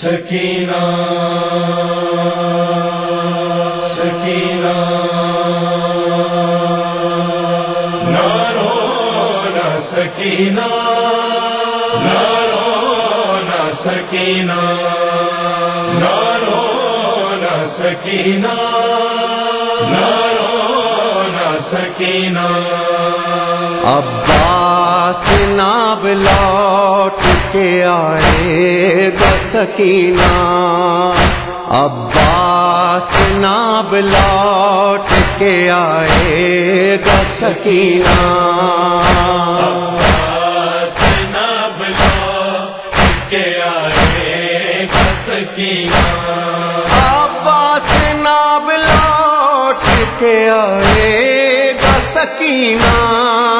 سکینہ سکینہ۔ نہ سکینہ نہ سکینہ۔ عباس ناب کے آئے گا سکینہ عباس ناب لوٹ کے آئے گا سکینہ کے آئے گا سکینہ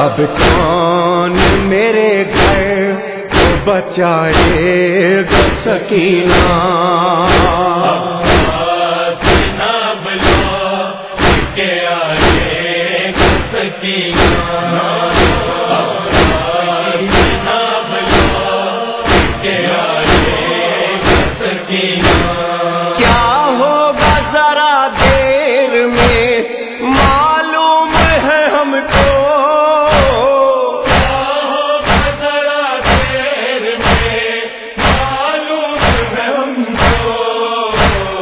اب کون میرے گھر بچائے سکینہ؟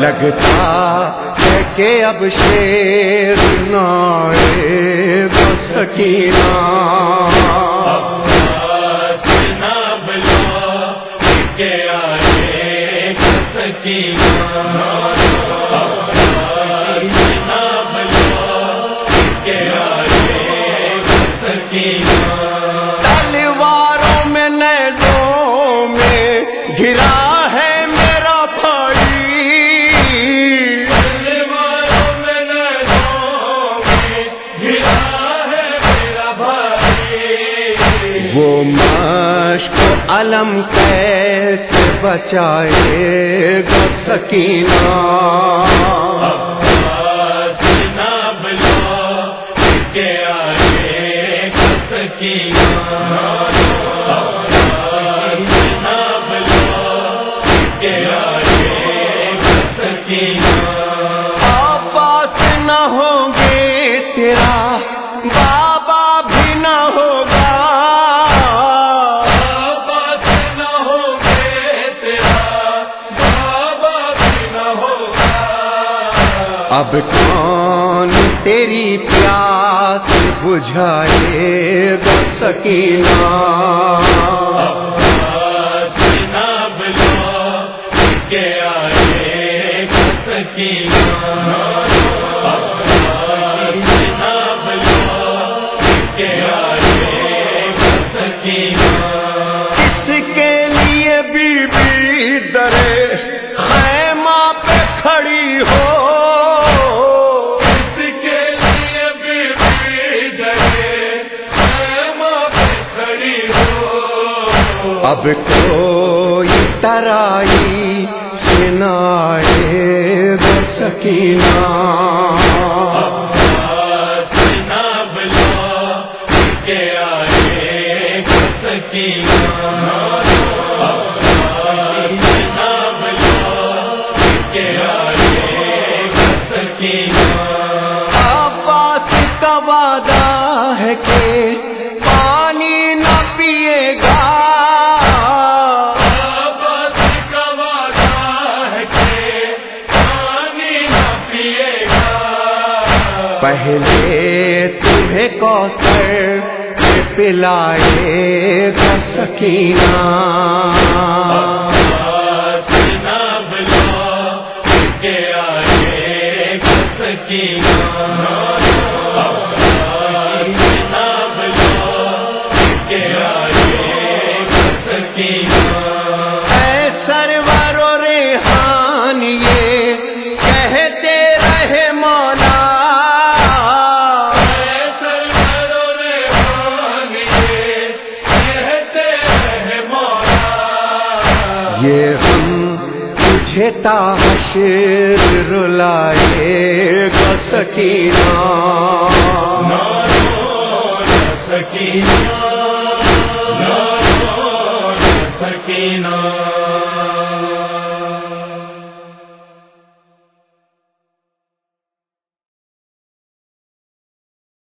لگتا ہے کہ اب شیر نائے سکینا تلواروں میں نیلوں میں گرا عالم کیسے بچائے گا سکینہ؟ اب کون تیری پیاس بجھائے گا سکینا اب اب کوئی ترائی سنائے سکینہ۔ سکینہ۔ پہلے تمہیں کوثر پلائے سکینہ۔ سکینہ۔ یہ ہم تجھے تاشر رلائے گا سکینہ۔ سکینہ۔ سکینہ۔